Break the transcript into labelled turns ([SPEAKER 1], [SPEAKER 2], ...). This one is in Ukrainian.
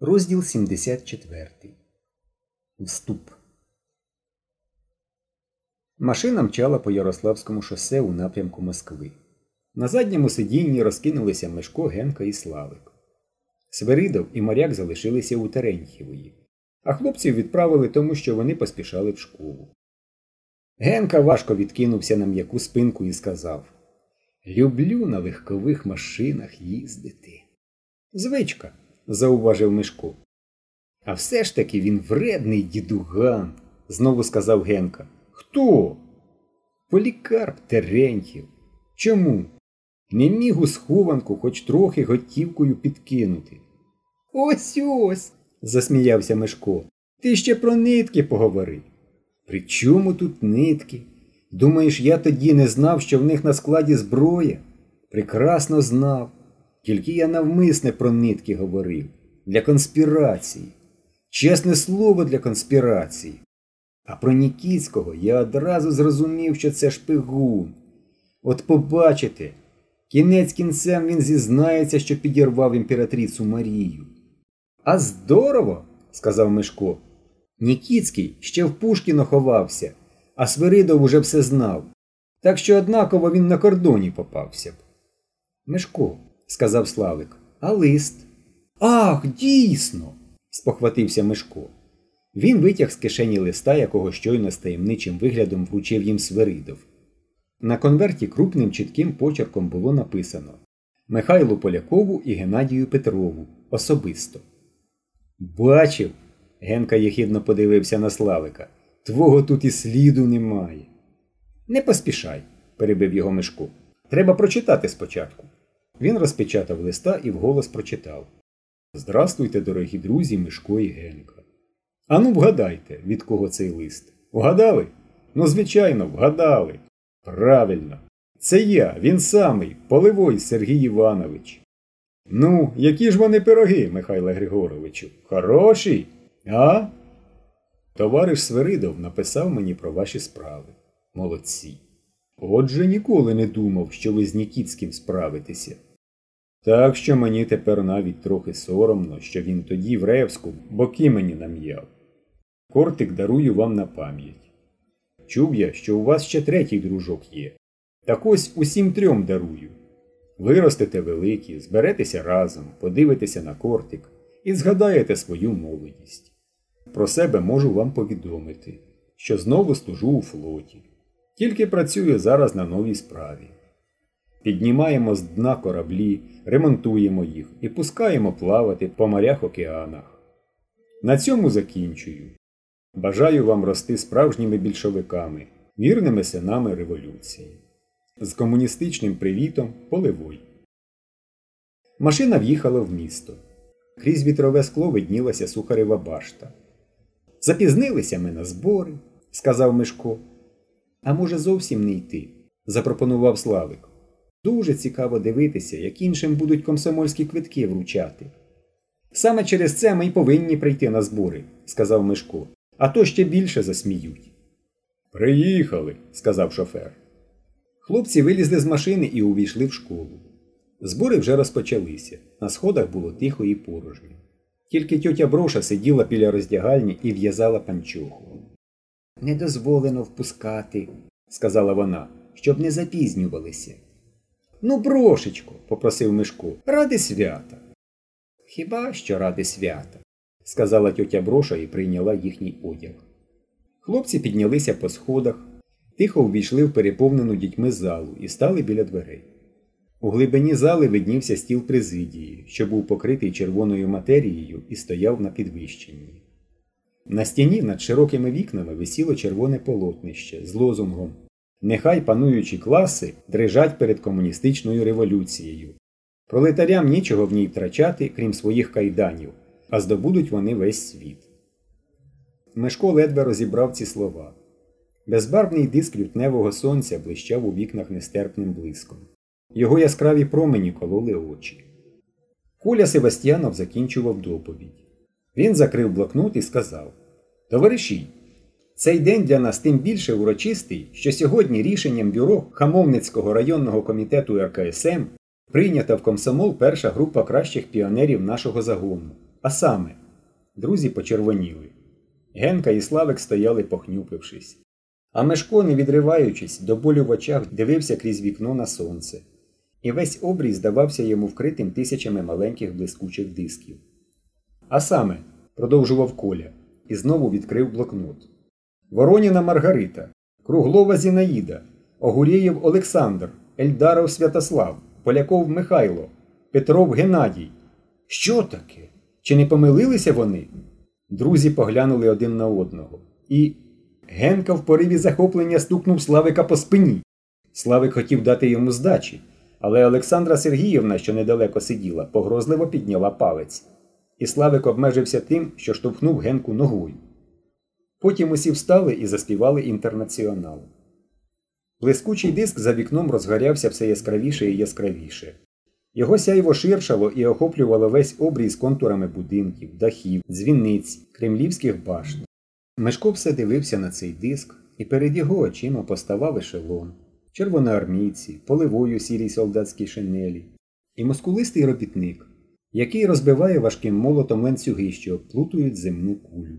[SPEAKER 1] Розділ 74. Вступ. Машина мчала по Ярославському шосе у напрямку Москви. На задньому сидінні розкинулися Мешко, Генка і Славик. Свиридов і моряк залишилися у Терентьєвої, а хлопців відправили тому, що вони поспішали в школу. Генка важко відкинувся на м'яку спинку і сказав Люблю на легкових машинах їздити. Звичка зауважив Мишко. А все ж таки він вредний дідуган, знову сказав Генка. Хто? Полікарп Терентів. Чому? Не міг у схованку хоч трохи готівкою підкинути. Ось ось, засміявся Мишко. Ти ще про нитки поговори. При чому тут нитки? Думаєш, я тоді не знав, що в них на складі зброя? Прекрасно знав. Тільки я навмисне про нитки говорив. Для конспірації. Чесне слово для конспірації. А про Нікіцького я одразу зрозумів, що це шпигун. От побачите, кінець кінцем він зізнається, що підірвав імператрицю Марію. А здорово, сказав Мишко. Нікіцький ще в Пушкіно ховався, а Свиридов уже все знав. Так що однаково він на кордоні попався б. Мишко, сказав Славик, а лист. Ах, дійсно. спохватився Мишко. Він витяг з кишені листа, якого щойно з таємничим виглядом вручив їм Свиридов. На конверті крупним чітким почерком було написано Михайлу Полякову і Геннадію Петрову особисто. Бачив. Генка єхідно подивився на Славика. Твого тут і сліду немає. Не поспішай, перебив його Мишко. Треба прочитати спочатку. Він розпечатав листа і вголос прочитав Здрастуйте, дорогі друзі, Мишко і Генка. Ану, вгадайте, від кого цей лист. Вгадали? Ну, звичайно, вгадали. Правильно. Це я, він самий, Поливой Сергій Іванович. Ну, які ж вони пироги, Михайле Григоровичу? Хороші? А? Товариш Свиридов написав мені про ваші справи. Молодці. Отже, ніколи не думав, що ви з Нікітським справитеся. Так що мені тепер навіть трохи соромно, що він тоді в Ревську боки мені нам'яв. Кортик дарую вам на пам'ять. Чув я, що у вас ще третій дружок є. Так ось усім трьом дарую. Виростете великі, зберетеся разом, подивитеся на кортик і згадаєте свою молодість. Про себе можу вам повідомити, що знову служу у флоті. Тільки працюю зараз на новій справі. Піднімаємо з дна кораблі, ремонтуємо їх і пускаємо плавати по морях океанах. На цьому закінчую. Бажаю вам рости справжніми більшовиками, вірними синами революції. З комуністичним привітом Поливой. Машина в'їхала в місто. Крізь вітрове скло виднілася сухарева башта. Запізнилися ми на збори, сказав Мишко. А може, зовсім не йти, запропонував Славик. Дуже цікаво дивитися, як іншим будуть комсомольські квитки вручати. Саме через це ми й повинні прийти на збори, сказав Мишко, а то ще більше засміють. Приїхали, сказав шофер. Хлопці вилізли з машини і увійшли в школу. Збори вже розпочалися. На сходах було тихо і порожньо. Тільки тьотя Броша сиділа біля роздягальні і в'язала панчоху. Не дозволено впускати, сказала вона, щоб не запізнювалися. Ну, брошечко, попросив Мишко, ради свята. Хіба що ради свята, сказала тьотя Броша і прийняла їхній одяг. Хлопці піднялися по сходах, тихо увійшли в переповнену дітьми залу і стали біля дверей. У глибині зали виднівся стіл президії, що був покритий червоною матерією і стояв на підвищенні. На стіні над широкими вікнами висіло червоне полотнище з лозунгом Нехай пануючі класи дрижать перед комуністичною революцією. Пролетарям нічого в ній втрачати, крім своїх кайданів, а здобудуть вони весь світ. Мешко ледве розібрав ці слова. Безбарвний диск лютневого сонця блищав у вікнах нестерпним блиском. Його яскраві промені кололи очі. Коля Севастьянов закінчував доповідь. Він закрив блокнот і сказав Товариші, цей день для нас тим більше урочистий, що сьогодні рішенням бюро Хамовницького районного комітету РКСМ прийнята в комсомол перша група кращих піонерів нашого загону. А саме, друзі почервоніли. Генка і Славик стояли похнюпившись. А Мешко, не відриваючись, до болю в очах дивився крізь вікно на сонце. І весь обрій здавався йому вкритим тисячами маленьких блискучих дисків. А саме, продовжував Коля, і знову відкрив блокнот. Вороніна Маргарита, Круглова Зінаїда, Огурєєв Олександр, Ельдаров Святослав, Поляков Михайло, Петров Геннадій. Що таке? Чи не помилилися вони? Друзі поглянули один на одного. І Генка в пориві захоплення стукнув Славика по спині. Славик хотів дати йому здачі, але Олександра Сергіївна, що недалеко сиділа, погрозливо підняла палець. І Славик обмежився тим, що штовхнув Генку ногою. Потім усі встали і заспівали інтернаціонал. Блискучий диск за вікном розгорявся все яскравіше і яскравіше. Його сяйво ширшало і охоплювало весь обрій з контурами будинків, дахів, дзвіниць, кремлівських башт. Мешко все дивився на цей диск, і перед його очима поставав ешелон, червоноармійці, поливою сірій солдатській шинелі, і мускулистий робітник, який розбиває важким молотом ланцюги, що обплутують земну кулю.